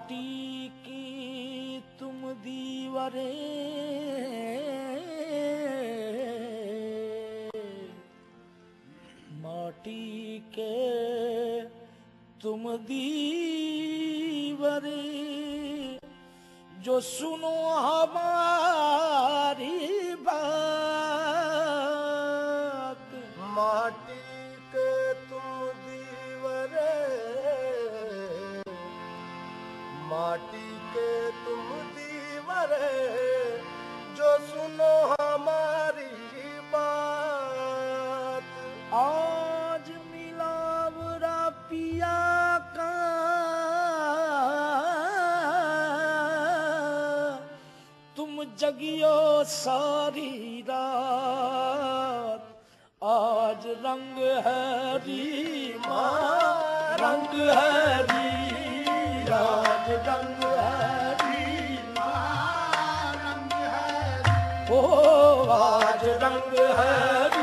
माटी की तुम दीवारे माटी के तुम दीवारे जो सुनो हमारे ਜਗਿਓ ਸਾਰੀ ਰਾਤ। ਆਜ ਰੰਗ ਹੈ ਰੀਮਾ, ਰੰਗ ਹੈ ਰੀ ਰਾਜ ਰੰਗ ਹੈ ਰੀਮਾ, ਰੰਗ ਹੈ ਓ ਆਜ ਰੰਗ ਹੈ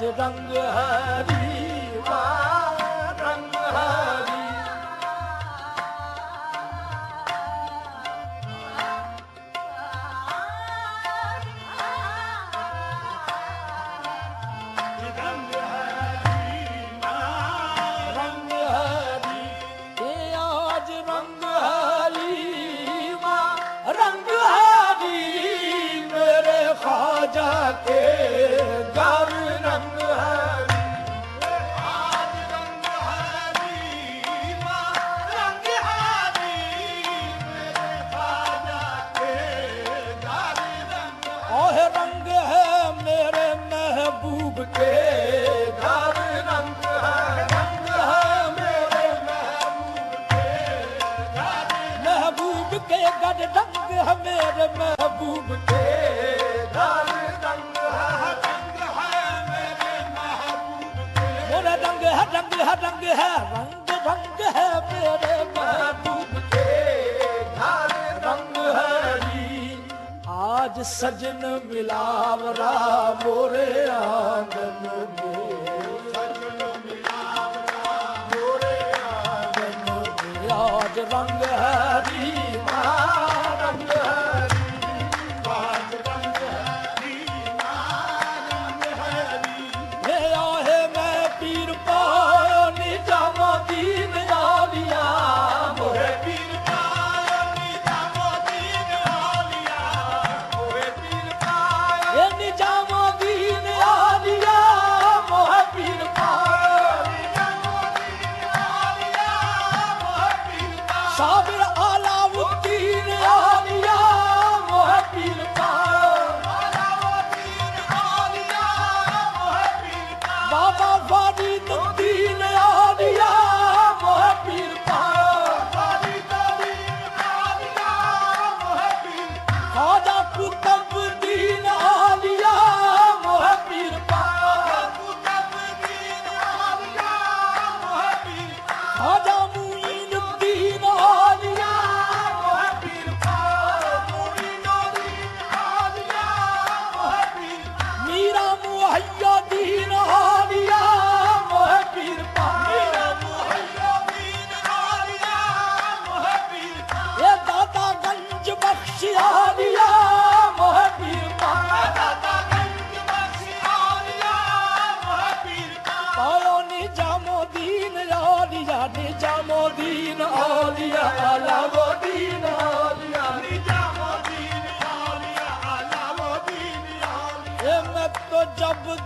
ਰਾਜ ਰੰਗ ਹਰੀ ਵਾ ਅਜ ਸਜਨ ਮਿਲਾਵਰਾ ਮੋਰੇ ਆਂਗਨ ਮੇ ਸਜਨ ਮਿਲਾਵਰਾ ਮੋਰੇ। ਆਂਗਨ ਮੇ ਆਜ ਰੰਗ ਹਰੀ ਮਾ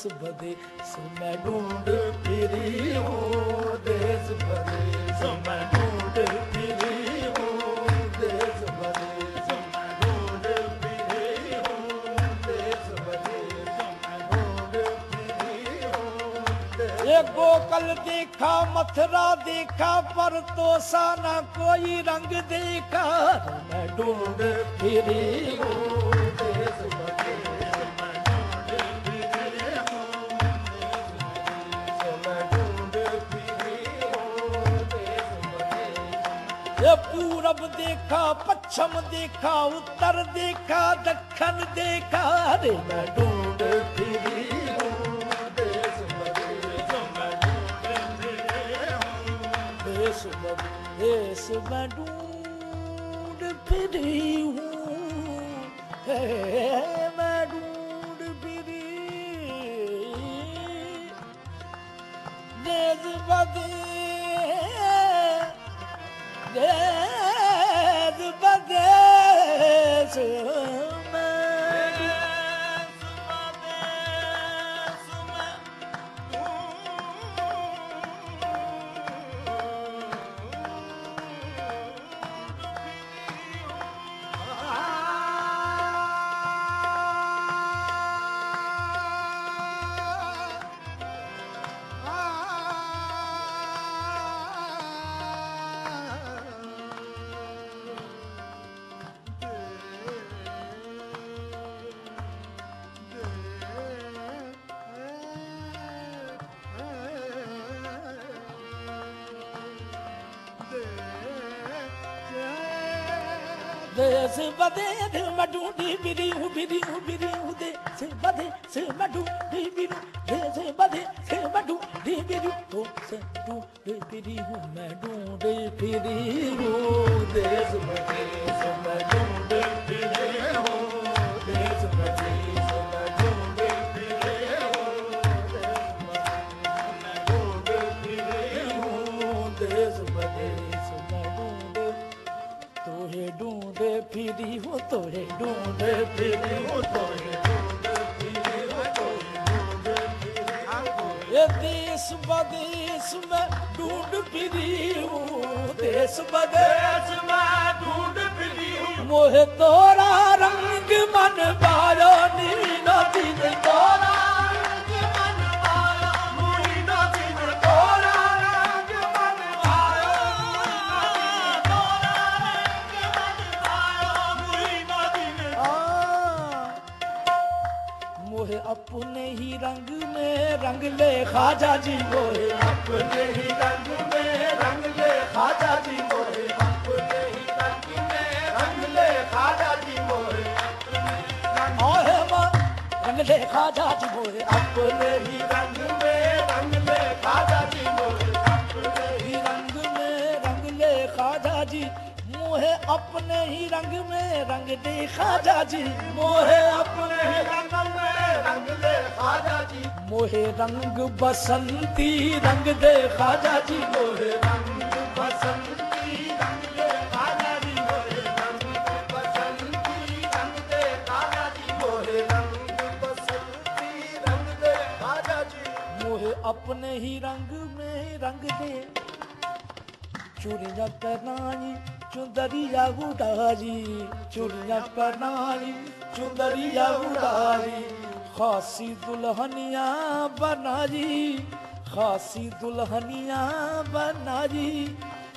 देश बदेश में ढूंढ फिरी हूँ देश बदेश में ढूंढ फिरी हूँ देश बदेश में ढूंढ फिरी हूँ देश बदेश में ढूंढ फिरी हूँ देश ये गोकल देखा मथुरा देखा पर तो साना कोई रंग देखा मैं ढूंढ फिरी हूँ ਪੂਰਬ ਦੇਖਾ ਪੱਛਮ ਦੇਖਾ ਉੱਤਰ ਦੇਖਾ ਦੱਖਣ ਦੇਖਾ ਰੇ ਮੈਂ ਢੂੰਡ ਫਿਰੀ ਹੂੰ ਦੇਸ ਬਦਲੇ ਜੋ ਮੈਂ ਢੂੰਡ ਫਿਰੇ ਹੂੰ ਦੇਸ ਬਦਲੇ ਦੇਸ ਮੈਂ ਹੂੰ de simbade de madu di bidi u bidi u bidi u de simbade simbadu di bidu de simbade simbadu di bidu to sendu de bidi u madu de bidi u de simbade simbadu de bidi देश बदेश में ढूंढ free हूँ देश बदेश में ढूंढ free हूँ मोहे तोरा रंग ले खाजा जी मोहे अपने ही रंग में रंग ले खाजा जी मोहे अपने ही रंग में रंग ले खाजा जी मोहे ओहे माँ, रंग ले खाजा जी मोहे अपने ही रंग में रंग ले खाजा जी मोहे अपने ही रंग में रंग ले खाजा जी। मोहे अपने ही रंग में रंग दे खाजा जी। मोहे अपने ही रंग ਮੋਹੇ ਰੰਗ ਬਸੰਤੀ ਰੰਗ ਦੇ ਖਾਜਾ ਜੀ। ਮੋਹੇ ਰੰਗ ਆਪਣੇ ਹੀ ਰੰਗ ਮੇ ਰੰਗ ਦੇ। ਚੁਰੀਆਂ ਕਰਨਾਈ ਚੁੰਦਰੀਆ ਉਡਾਜੀ ਚੁਰੀਆਂ ਚੁੰਦਰੀ ਚੁੰਦਰੀਆ ਉਡਾਜੀ खासी दुल्हनिया बनाई खासी दुल्हनिया बनाई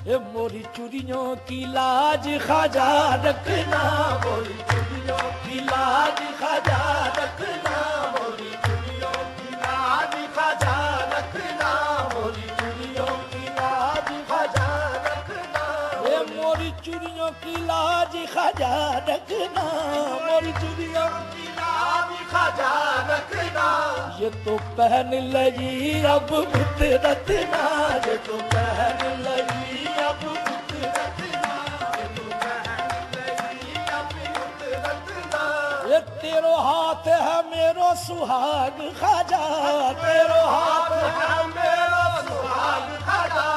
ए मोरी चूड़ियों की लाज खाजा रखना मोरी चूड़ियों की लाज खाजा रखना मोरी चूड़ियों की लाज खाजा रखना मोरी चूड़ियों की लाज खाजा रखना ए मोरी चूड़ियों की लाज खाजा रखना मोरी चूड़ियों की लाज खाजा रखना ये तो पहन लगी अब बुत रखना ये तो पहन लगी अब बुत रखना ये तो पहन लगी अब बुत रखना ये तेरो हाथ है मेरो सुहाग खाजा तेरो हाथ है मेरो सुहाग खाजा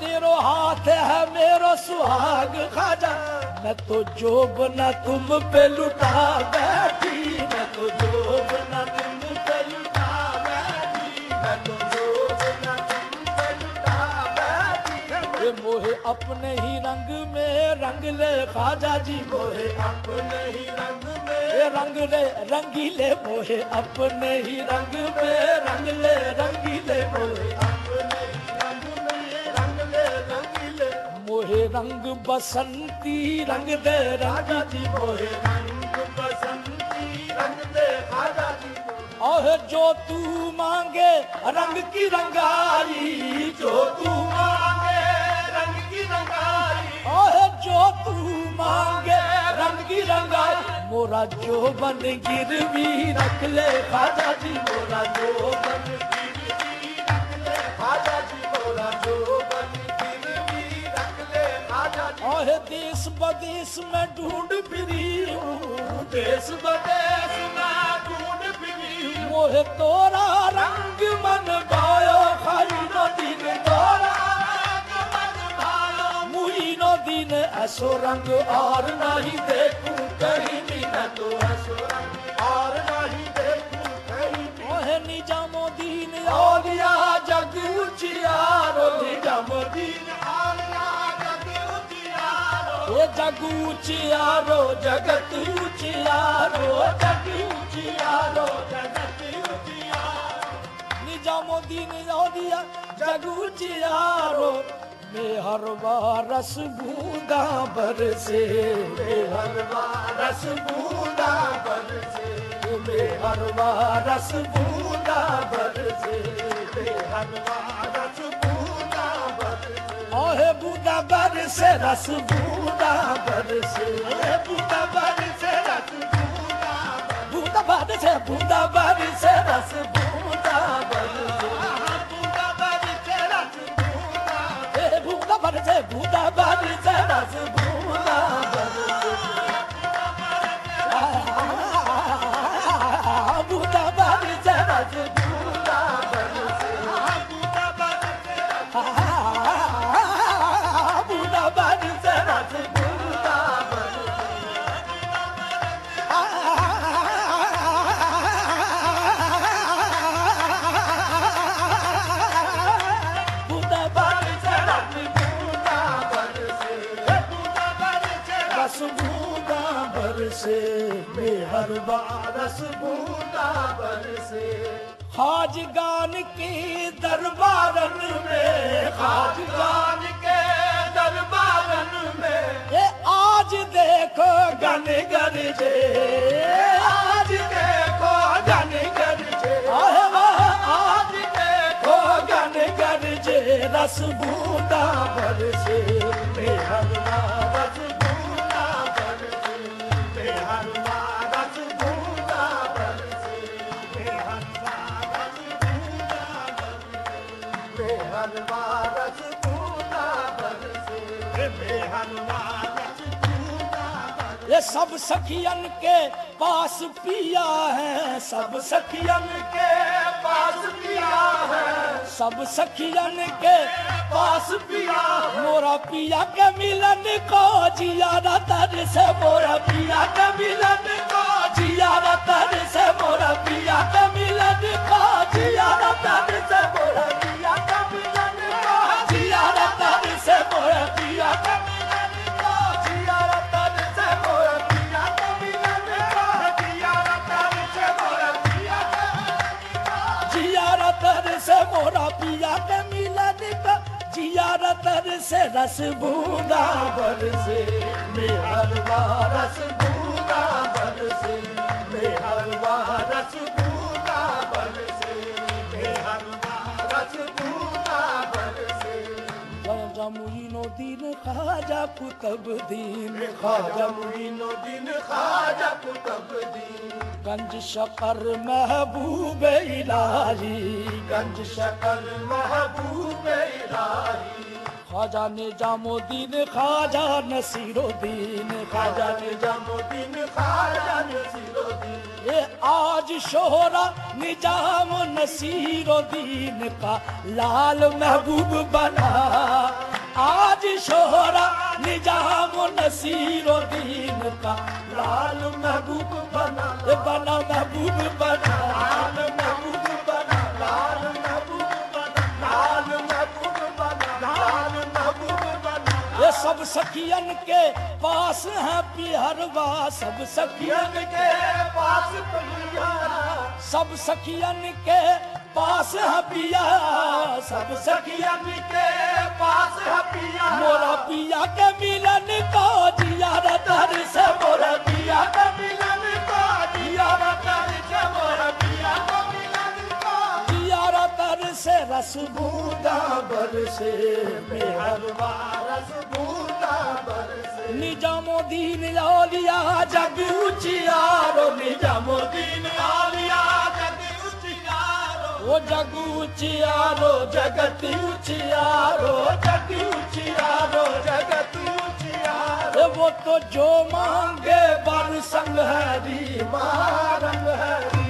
तेरो हाथ है मेरो सुहाग खाजा मैं तो जोब न तुम पे लुटा बैठी मोहे अपने ही रंग में रंग ले खाजा जी मोहे अपने ही रंग में रंग ले रंगीले मोहे अपने ही रंग में रंग ले रंगीले मोहे मोहे रंग बसंती रंग दे राजा जी मोहे रंग जो तू मांगे, रंग की रंगाई जो तू मांगे, रंग की रंगाई और जो तू मांगे, रंग की रंगाई मोरा जो बन गिरवी रख ले, खाजा जी, मोरा जो बन खाजा जी बोला जो बन गिरवी रख ले देश बदेश में ढूंढ फिरी हूँ, देश बदेश में ढूंढ। मोहे तोरा रंग मन गायो खाई नो दिन तोरा रंग मन भायो मुई नो दिन ऐसो रंग और नहीं देखूँ कहीं भी न तो ऐसो रंग और नहीं देखूँ कहीं भी। ओहे निजामुद्दीन औलिया जग उचियारो निजामुद्दीन आलिया जग उजियारो। ये जग उचियारो जगत उचियारो जग उचियारो जगत। निजामुद्दीन औलिया जग उचियारो मेहरवा रस बूंदा बरसे हरवा रस बूंदा बरसे मेहरवा रस बूंदा बरसे हरवा रस बूंदा बरसे ओहे बूंदा बरसे रस बूंदा बरसे बूंदा बरसे रस बूंदा बूंदा बरसे बूंदा बरसे रस बूंदा बरसे बूंदा बरसे रस बूंदा ए बूंदा बरसे बूंदा बेहर रस बूंदा बरसे खाज गान के दरबारन में खाज गान खान के दरबारन में ये आज देखो गन गरजे आज देखो गन गरजे आए वाह आज देखो गन गरजे रस बूंदा बरसे बेहरवा रस बूंदा बरसे बेहरवा रस बूंदा बरसे ये सब सखियन के पास पिया है सब सखियन के पास पिया है सब सखियन के पास पिया मोरा पिया के मिलन को जियारा तर से मोरा पिया के मिलन को जियारा तर से मोरा पिया के मिलन को जियारा तर से मोरा ਰਸ ਬੂਦਾ ਬਰਸੇ ਮੇਹਰਵਾ ਰਸ ਬੂਦਾ ਬਰਸੇ ਮੇਹਰਵਾ ਰਸ ਬੂੰਦਾ ਬਰਸੇ ਮੇਹਰਵਾ ਰਸ ਬੂੰਦਾ ਬਰਸੇ। ਖਾਜਾ ਮੁਈਨੋਦੀਨ ਖਾਜਾ ਕੁਤਬਦੀਨ ਖਾਜਾ ਮੁਈਨੋਦੀਨ ਖਾਜਾ ਕੁਤਬਦੀਨ ਗੰਜ ਸ਼ਕਰ ਮਹਿਬੂਬ ਇਲਾਹੀ, ਗੰਜ ਸ਼ਕਰ ਮਹਿਬੂਬ ਇਲਾਹੀ। महबूब इलाही गंज शकर महबूब इलाही खाजा निजामुद्दीन खाजा नसीरुद्दीन खाजा निजामुद्दीन खाजा नसीरुद्दीन ये आज शोहरा निजाम नसीरुद्दीन का लाल महबूब बना आज शोहरा निजाम नसीरुद्दीन का लाल महबूब बना ये बना महबूब बना सखियन के पास है पिहरवा सब सखियन के पास पिया सब सखियन के पास है पिया सब सखियन सखियन के पास है पिया मोरा पिया के मिलन का जियारा तर से मोरा पिया का मिलन रस बूंदा बरसे हरवा रस बूंदा बरसे। निजामुद्दीन औलिया जग उचियारो निजामुद्दीन दीन आलिया जग उचियारो वो जग उचियारो जगत उचियारो जग उचियारो जगत उचियारो वो तो जो मांगे बर संग हरी रंग हरी